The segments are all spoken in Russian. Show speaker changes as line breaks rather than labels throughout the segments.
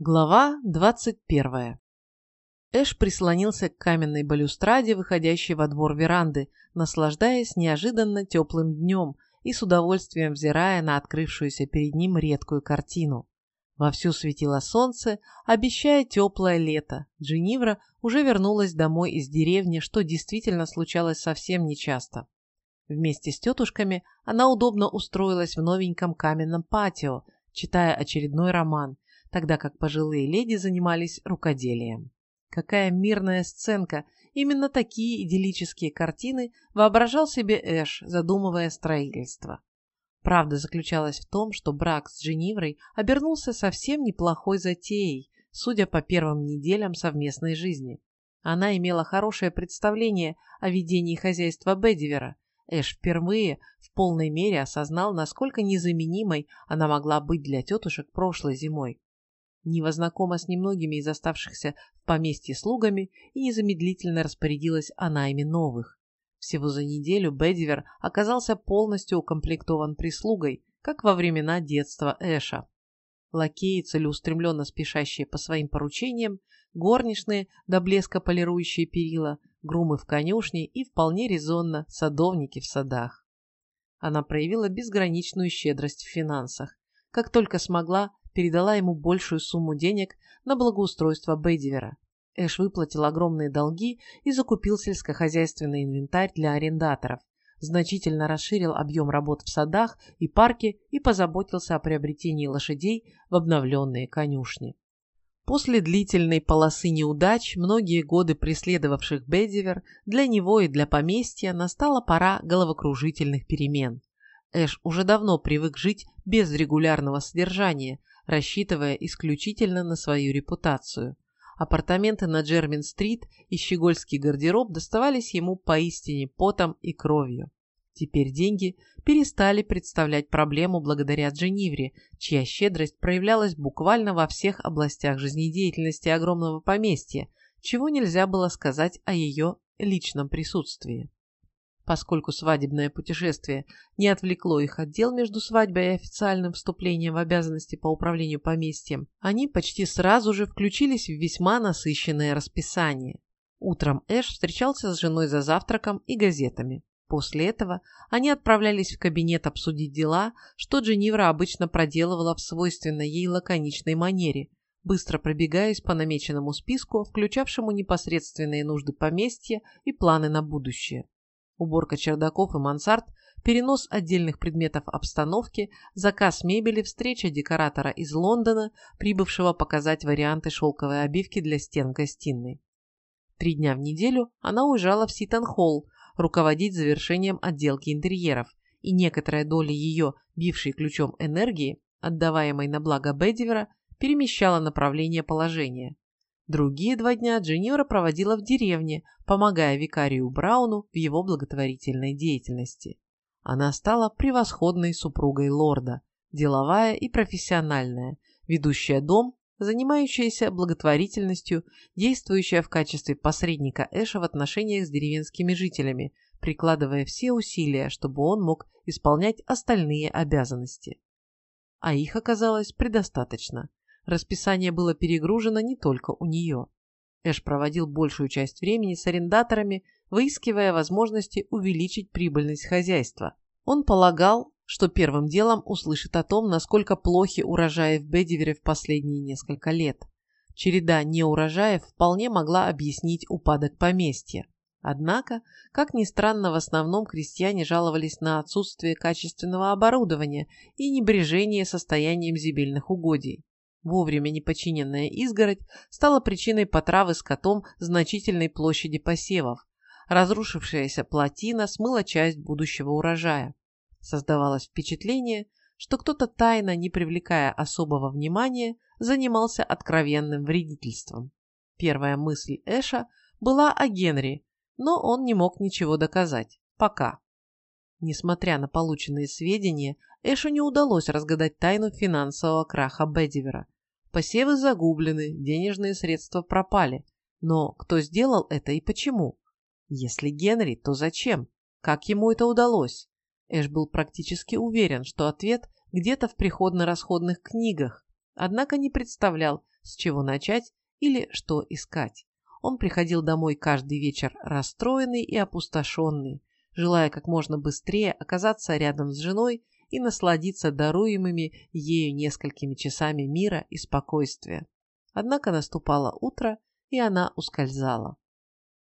Глава 21. Эш прислонился к каменной балюстраде, выходящей во двор веранды, наслаждаясь неожиданно теплым днем и с удовольствием взирая на открывшуюся перед ним редкую картину. Вовсю светило солнце, обещая теплое лето. Дженнивра уже вернулась домой из деревни, что действительно случалось совсем нечасто. Вместе с тетушками она удобно устроилась в новеньком каменном патио, читая очередной роман – тогда как пожилые леди занимались рукоделием. Какая мирная сценка! Именно такие идиллические картины воображал себе Эш, задумывая строительство. Правда заключалась в том, что брак с Дженниврой обернулся совсем неплохой затеей, судя по первым неделям совместной жизни. Она имела хорошее представление о ведении хозяйства Бедивера. Эш впервые в полной мере осознал, насколько незаменимой она могла быть для тетушек прошлой зимой. Нива знакома с немногими из оставшихся в поместье слугами и незамедлительно распорядилась о найме новых. Всего за неделю Бедивер оказался полностью укомплектован прислугой, как во времена детства Эша. Лакеи, целеустремленно спешащие по своим поручениям, горничные, до блеска полирующие перила, грумы в конюшне и, вполне резонно, садовники в садах. Она проявила безграничную щедрость в финансах. Как только смогла, передала ему большую сумму денег на благоустройство Бейдивера. Эш выплатил огромные долги и закупил сельскохозяйственный инвентарь для арендаторов, значительно расширил объем работ в садах и парке и позаботился о приобретении лошадей в обновленные конюшни. После длительной полосы неудач, многие годы преследовавших Бедивер, для него и для поместья настала пора головокружительных перемен. Эш уже давно привык жить без регулярного содержания, рассчитывая исключительно на свою репутацию. Апартаменты на Джермин-стрит и щегольский гардероб доставались ему поистине потом и кровью. Теперь деньги перестали представлять проблему благодаря Дженнивре, чья щедрость проявлялась буквально во всех областях жизнедеятельности огромного поместья, чего нельзя было сказать о ее личном присутствии. Поскольку свадебное путешествие не отвлекло их от дел между свадьбой и официальным вступлением в обязанности по управлению поместьем, они почти сразу же включились в весьма насыщенное расписание. Утром Эш встречался с женой за завтраком и газетами. После этого они отправлялись в кабинет обсудить дела, что Дженнивра обычно проделывала в свойственной ей лаконичной манере, быстро пробегаясь по намеченному списку, включавшему непосредственные нужды поместья и планы на будущее уборка чердаков и мансард, перенос отдельных предметов обстановки, заказ мебели, встреча декоратора из Лондона, прибывшего показать варианты шелковой обивки для стен гостиной. Три дня в неделю она уезжала в Ситон-Холл руководить завершением отделки интерьеров, и некоторая доля ее, бившей ключом энергии, отдаваемой на благо Бедивера, перемещала направление положения. Другие два дня Дженнивра проводила в деревне, помогая викарию Брауну в его благотворительной деятельности. Она стала превосходной супругой лорда, деловая и профессиональная, ведущая дом, занимающаяся благотворительностью, действующая в качестве посредника Эша в отношениях с деревенскими жителями, прикладывая все усилия, чтобы он мог исполнять остальные обязанности. А их оказалось предостаточно. Расписание было перегружено не только у нее. Эш проводил большую часть времени с арендаторами, выискивая возможности увеличить прибыльность хозяйства. Он полагал, что первым делом услышит о том, насколько плохи урожаи в Бедивере в последние несколько лет. Череда неурожаев вполне могла объяснить упадок поместья. Однако, как ни странно, в основном крестьяне жаловались на отсутствие качественного оборудования и небрежение состоянием земельных угодий. Вовремя непочиненная изгородь стала причиной потравы скотом значительной площади посевов. Разрушившаяся плотина смыла часть будущего урожая. Создавалось впечатление, что кто-то тайно, не привлекая особого внимания, занимался откровенным вредительством. Первая мысль Эша была о Генри, но он не мог ничего доказать. Пока. Несмотря на полученные сведения, Эшу не удалось разгадать тайну финансового краха Бедивера. Посевы загублены, денежные средства пропали. Но кто сделал это и почему? Если Генри, то зачем? Как ему это удалось? Эш был практически уверен, что ответ где-то в приходно-расходных книгах, однако не представлял, с чего начать или что искать. Он приходил домой каждый вечер расстроенный и опустошенный, желая как можно быстрее оказаться рядом с женой и насладиться даруемыми ею несколькими часами мира и спокойствия. Однако наступало утро, и она ускользала.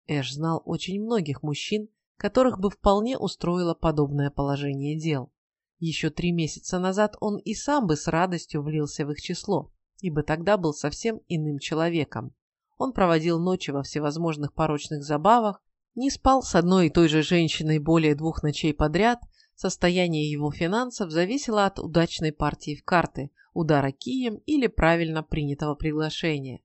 Эш знал очень многих мужчин, которых бы вполне устроило подобное положение дел. Еще три месяца назад он и сам бы с радостью влился в их число, ибо тогда был совсем иным человеком. Он проводил ночи во всевозможных порочных забавах, не спал с одной и той же женщиной более двух ночей подряд, состояние его финансов зависело от удачной партии в карты, удара кием или правильно принятого приглашения.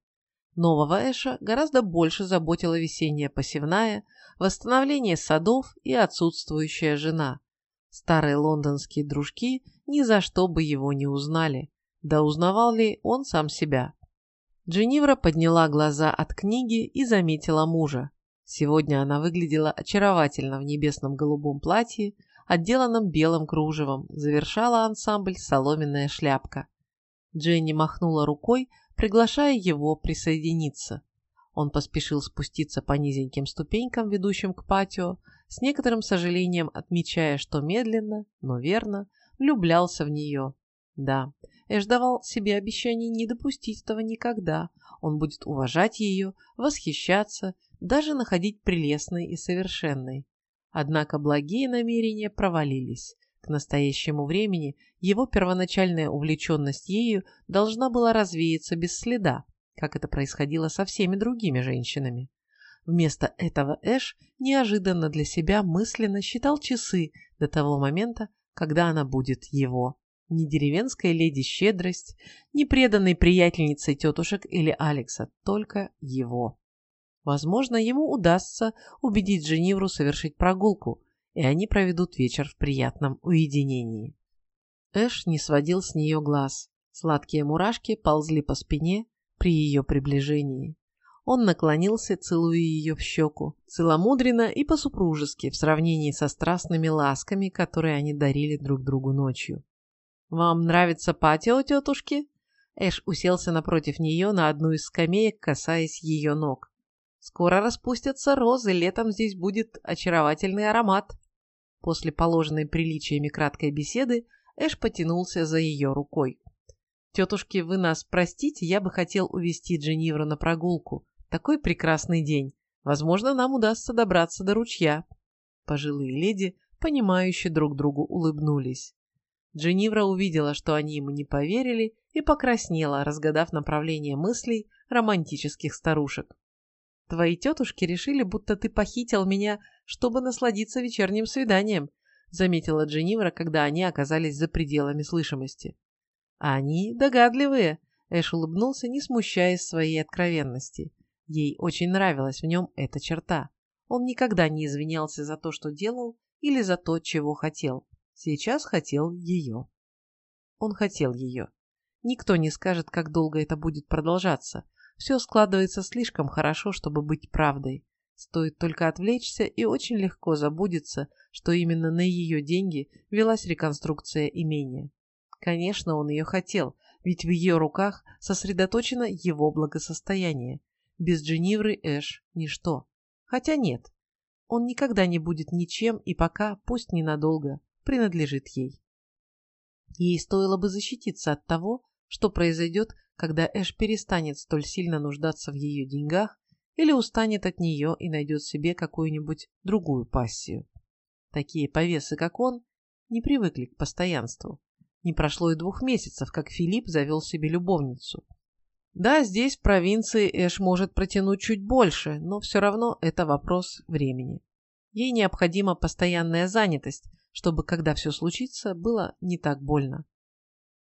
Нового Эша гораздо больше заботила весенняя посевная, восстановление садов и отсутствующая жена. Старые лондонские дружки ни за что бы его не узнали. Да узнавал ли он сам себя? Дженнивра подняла глаза от книги и заметила мужа. Сегодня она выглядела очаровательно в небесном голубом платье, отделанном белым кружевом, завершала ансамбль соломенная шляпка. Дженни махнула рукой, приглашая его присоединиться. Он поспешил спуститься по низеньким ступенькам, ведущим к патио, с некоторым сожалением отмечая, что медленно, но верно, влюблялся в нее. Да, Эш давал себе обещание не допустить этого никогда. Он будет уважать ее, восхищаться, даже находить прелестной и совершенной. Однако благие намерения провалились. К настоящему времени его первоначальная увлеченность ею должна была развеяться без следа, как это происходило со всеми другими женщинами. Вместо этого Эш неожиданно для себя мысленно считал часы до того момента, когда она будет его. Ни деревенская леди щедрость, ни преданной приятельницей тетушек или Алекса, только его. Возможно, ему удастся убедить Женевру совершить прогулку, и они проведут вечер в приятном уединении. Эш не сводил с нее глаз. Сладкие мурашки ползли по спине при ее приближении. Он наклонился, целуя ее в щеку, целомудренно и по-супружески в сравнении со страстными ласками, которые они дарили друг другу ночью. «Вам нравится патио, тетушки?» Эш уселся напротив нее на одну из скамеек, касаясь ее ног. «Скоро распустятся розы, летом здесь будет очаровательный аромат». После положенной приличиями краткой беседы Эш потянулся за ее рукой. «Тетушки, вы нас простите, я бы хотел увести Дженнивра на прогулку. Такой прекрасный день. Возможно, нам удастся добраться до ручья». Пожилые леди, понимающе друг другу улыбнулись. Дженнивра увидела, что они ему не поверили, и покраснела, разгадав направление мыслей романтических старушек. «Твои тетушки решили, будто ты похитил меня чтобы насладиться вечерним свиданием», заметила Дженнивра, когда они оказались за пределами слышимости. «Они догадливые», — Эш улыбнулся, не смущаясь своей откровенности. Ей очень нравилась в нем эта черта. Он никогда не извинялся за то, что делал, или за то, чего хотел. Сейчас хотел ее. Он хотел ее. Никто не скажет, как долго это будет продолжаться. Все складывается слишком хорошо, чтобы быть правдой. Стоит только отвлечься, и очень легко забудется, что именно на ее деньги велась реконструкция имения. Конечно, он ее хотел, ведь в ее руках сосредоточено его благосостояние. Без Дженнивры Эш – ничто. Хотя нет, он никогда не будет ничем и пока, пусть ненадолго, принадлежит ей. Ей стоило бы защититься от того, что произойдет, когда Эш перестанет столь сильно нуждаться в ее деньгах или устанет от нее и найдет себе какую-нибудь другую пассию. Такие повесы, как он, не привыкли к постоянству. Не прошло и двух месяцев, как Филипп завел себе любовницу. Да, здесь, в провинции, Эш может протянуть чуть больше, но все равно это вопрос времени. Ей необходима постоянная занятость, чтобы, когда все случится, было не так больно.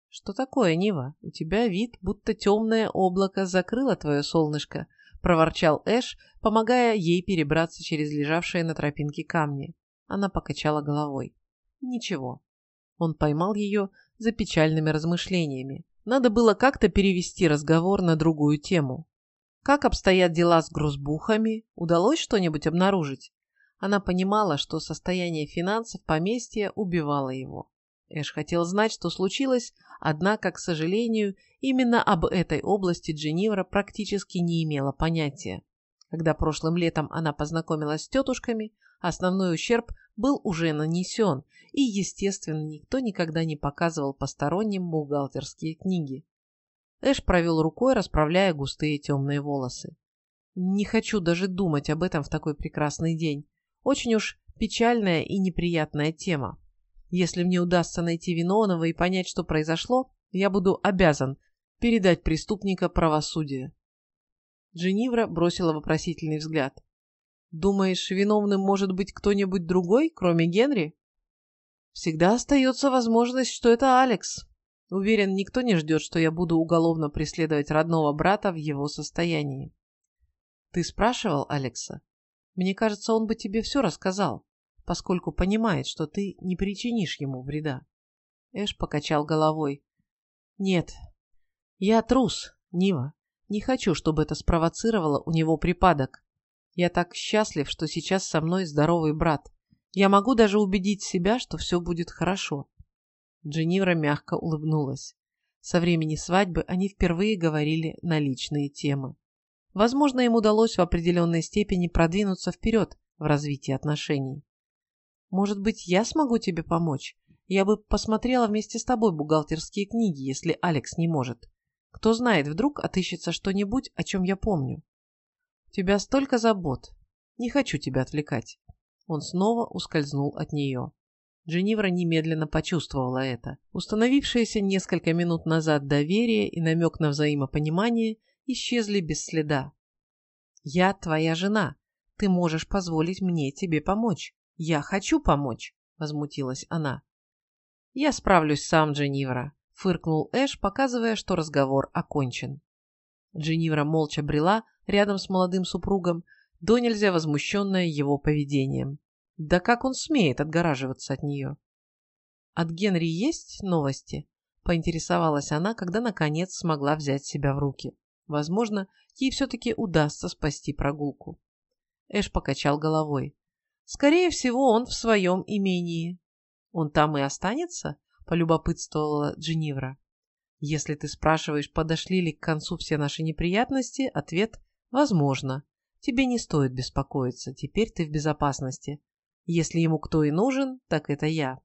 «Что такое, Нива? У тебя вид, будто темное облако закрыло твое солнышко», — проворчал Эш, помогая ей перебраться через лежавшие на тропинке камни. Она покачала головой. «Ничего». Он поймал ее за печальными размышлениями. Надо было как-то перевести разговор на другую тему. Как обстоят дела с грузбухами? Удалось что-нибудь обнаружить? Она понимала, что состояние финансов поместья убивало его. Эш хотел знать, что случилось, однако, к сожалению, именно об этой области Дженнивра практически не имела понятия. Когда прошлым летом она познакомилась с тетушками, основной ущерб был уже нанесен, и, естественно, никто никогда не показывал посторонним бухгалтерские книги. Эш провел рукой, расправляя густые темные волосы. «Не хочу даже думать об этом в такой прекрасный день. Очень уж печальная и неприятная тема. Если мне удастся найти виновного и понять, что произошло, я буду обязан передать преступника правосудию». Дженнивра бросила вопросительный взгляд. «Думаешь, виновным может быть кто-нибудь другой, кроме Генри?» «Всегда остается возможность, что это Алекс. Уверен, никто не ждет, что я буду уголовно преследовать родного брата в его состоянии». «Ты спрашивал Алекса? Мне кажется, он бы тебе все рассказал, поскольку понимает, что ты не причинишь ему вреда». Эш покачал головой. «Нет, я трус, Нива. Не хочу, чтобы это спровоцировало у него припадок. Я так счастлив, что сейчас со мной здоровый брат. Я могу даже убедить себя, что все будет хорошо. Дженнивра мягко улыбнулась. Со времени свадьбы они впервые говорили на личные темы. Возможно, им удалось в определенной степени продвинуться вперед в развитии отношений. «Может быть, я смогу тебе помочь? Я бы посмотрела вместе с тобой бухгалтерские книги, если Алекс не может. Кто знает, вдруг отыщется что-нибудь, о чем я помню. У тебя столько забот. Не хочу тебя отвлекать. Он снова ускользнул от нее. Дженнивра немедленно почувствовала это. Установившееся несколько минут назад доверие и намек на взаимопонимание исчезли без следа. «Я твоя жена. Ты можешь позволить мне тебе помочь. Я хочу помочь», — возмутилась она. «Я справлюсь сам, Дженнивра фыркнул Эш, показывая, что разговор окончен. Дженнивра молча брела рядом с молодым супругом, до нельзя возмущенная его поведением. Да как он смеет отгораживаться от нее? «От Генри есть новости?» – поинтересовалась она, когда наконец смогла взять себя в руки. Возможно, ей все-таки удастся спасти прогулку. Эш покачал головой. «Скорее всего, он в своем имении». «Он там и останется?» полюбопытствовала Дженнивра. Если ты спрашиваешь, подошли ли к концу все наши неприятности, ответ – возможно. Тебе не стоит беспокоиться, теперь ты в безопасности. Если ему кто и нужен, так это я.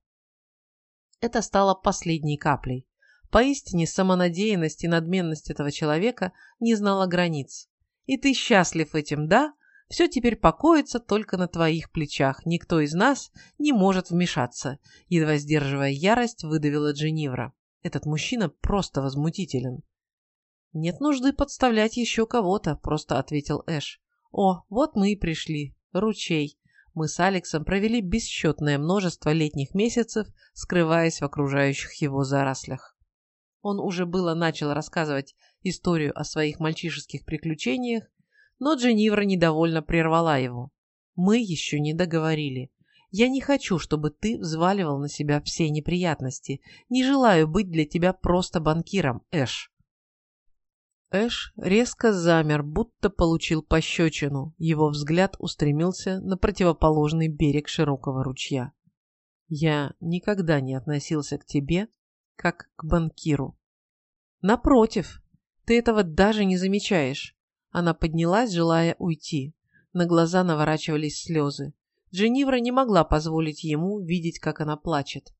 Это стало последней каплей. Поистине самонадеянность и надменность этого человека не знала границ. И ты счастлив этим, да? Все теперь покоится только на твоих плечах. Никто из нас не может вмешаться. Едва сдерживая ярость, выдавила Дженнивра. Этот мужчина просто возмутителен. Нет нужды подставлять еще кого-то, просто ответил Эш. О, вот мы и пришли. Ручей. Мы с Алексом провели бесчетное множество летних месяцев, скрываясь в окружающих его зарослях. Он уже было начал рассказывать историю о своих мальчишеских приключениях, но Дженнивра недовольно прервала его. «Мы еще не договорили. Я не хочу, чтобы ты взваливал на себя все неприятности. Не желаю быть для тебя просто банкиром, Эш». Эш резко замер, будто получил пощечину. Его взгляд устремился на противоположный берег широкого ручья. «Я никогда не относился к тебе, как к банкиру. Напротив, ты этого даже не замечаешь. Она поднялась, желая уйти. На глаза наворачивались слезы. Дженнивра не могла позволить ему видеть, как она плачет.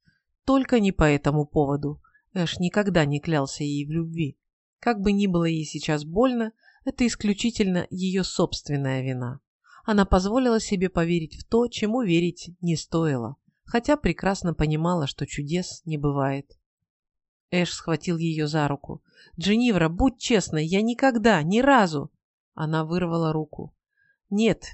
Только не по этому поводу. Эш никогда не клялся ей в любви. Как бы ни было ей сейчас больно, это исключительно ее собственная вина. Она позволила себе поверить в то, чему верить не стоило, хотя прекрасно понимала, что чудес не бывает. Эш схватил ее за руку. «Дженнивра, будь честной, я никогда, ни разу...» Она вырвала руку. «Нет,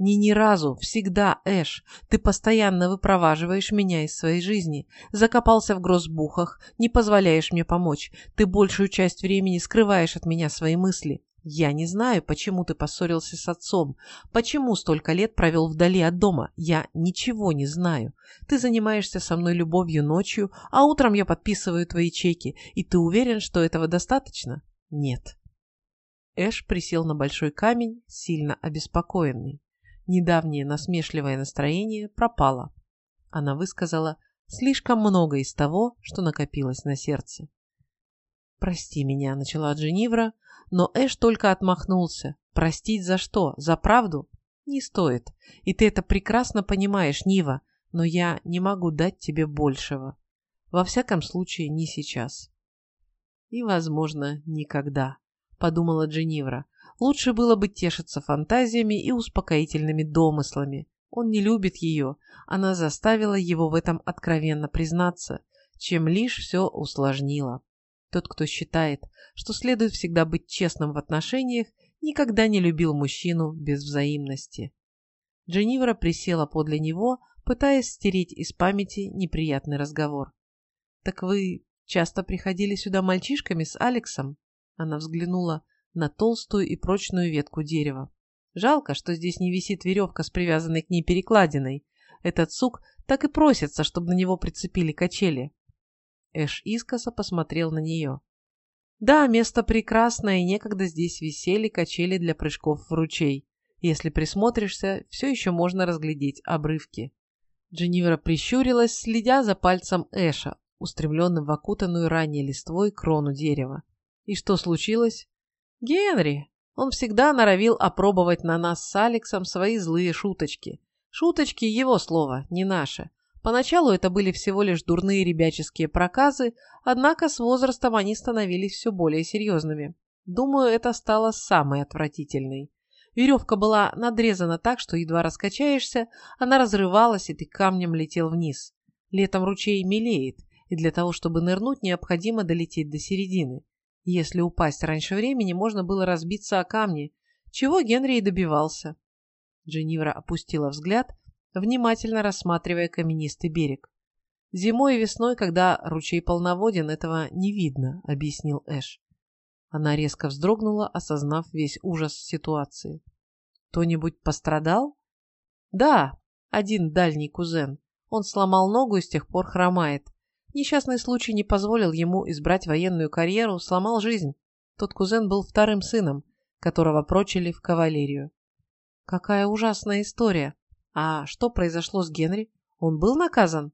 не ни разу, всегда, Эш. Ты постоянно выпроваживаешь меня из своей жизни. Закопался в грозбухах, не позволяешь мне помочь. Ты большую часть времени скрываешь от меня свои мысли. Я не знаю, почему ты поссорился с отцом, почему столько лет провел вдали от дома. Я ничего не знаю. Ты занимаешься со мной любовью ночью, а утром я подписываю твои чеки, и ты уверен, что этого достаточно? Нет. Эш присел на большой камень, сильно обеспокоенный. Недавнее насмешливое настроение пропало. Она высказала слишком много из того, что накопилось на сердце. «Прости меня», — начала Дженнивра, но Эш только отмахнулся. «Простить за что? За правду? Не стоит. И ты это прекрасно понимаешь, Нива, но я не могу дать тебе большего. Во всяком случае, не сейчас». «И, возможно, никогда», — подумала Дженнивра. «Лучше было бы тешиться фантазиями и успокоительными домыслами. Он не любит ее, она заставила его в этом откровенно признаться, чем лишь все усложнила. Тот, кто считает, что следует всегда быть честным в отношениях, никогда не любил мужчину без взаимности. Дженнивра присела подле него, пытаясь стереть из памяти неприятный разговор. «Так вы часто приходили сюда мальчишками с Алексом?» Она взглянула на толстую и прочную ветку дерева. Жалко, что здесь не висит веревка с привязанной к ней перекладиной. Этот сук так и просится, чтобы на него прицепили качели. Эш искоса посмотрел на нее. Да, место прекрасное, и некогда здесь висели качели для прыжков в ручей. Если присмотришься, все еще можно разглядеть обрывки. Дженнивера прищурилась, следя за пальцем Эша, устремленным в окутанную ранее листвой крону дерева. И что случилось? Генри! Он всегда норовил опробовать на нас с Алексом свои злые шуточки. Шуточки – его слово, не наше. Поначалу это были всего лишь дурные ребяческие проказы, однако с возрастом они становились все более серьезными. Думаю, это стало самой отвратительной. Веревка была надрезана так, что едва раскачаешься, она разрывалась, и ты камнем летел вниз. Летом ручей мелеет, и для того, чтобы нырнуть, необходимо долететь до середины. Если упасть раньше времени, можно было разбиться о камни, чего Генри и добивался. Дженнивра опустила взгляд, внимательно рассматривая каменистый берег. «Зимой и весной, когда ручей полноводен, этого не видно», — объяснил Эш. Она резко вздрогнула, осознав весь ужас ситуации. «Кто-нибудь пострадал?» «Да, один дальний кузен. Он сломал ногу и с тех пор хромает. Несчастный случай не позволил ему избрать военную карьеру, сломал жизнь. Тот кузен был вторым сыном, которого прочили в кавалерию. Какая ужасная история. А что произошло с Генри? Он был наказан?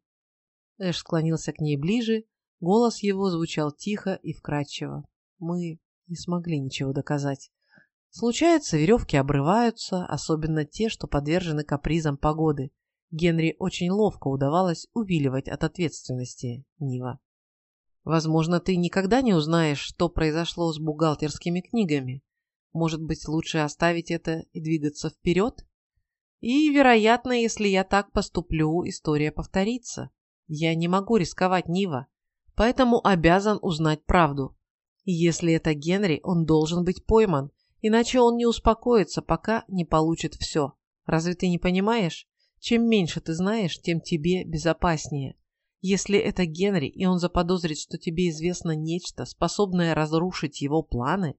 Эш склонился к ней ближе, голос его звучал тихо и вкрадчиво. Мы не смогли ничего доказать. Случается, веревки обрываются, особенно те, что подвержены капризам погоды. Генри очень ловко удавалось увиливать от ответственности Нива. Возможно, ты никогда не узнаешь, что произошло с бухгалтерскими книгами. Может быть, лучше оставить это и двигаться вперед? И, вероятно, если я так поступлю, история повторится. Я не могу рисковать Нива, поэтому обязан узнать правду. Если это Генри, он должен быть пойман, иначе он не успокоится, пока не получит все. Разве ты не понимаешь? Чем меньше ты знаешь, тем тебе безопаснее. Если это Генри, и он заподозрит, что тебе известно нечто, способное разрушить его планы,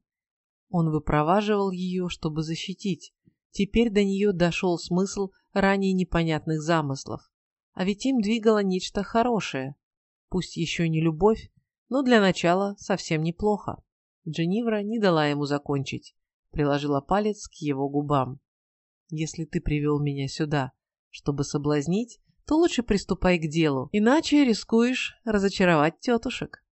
он выпроваживал ее, чтобы защитить. Теперь до нее дошел смысл ранее непонятных замыслов. А ведь им двигало нечто хорошее. Пусть еще не любовь, но для начала совсем неплохо. Дженнивра не дала ему закончить. Приложила палец к его губам. «Если ты привел меня сюда, чтобы соблазнить, то лучше приступай к делу, иначе рискуешь разочаровать тетушек.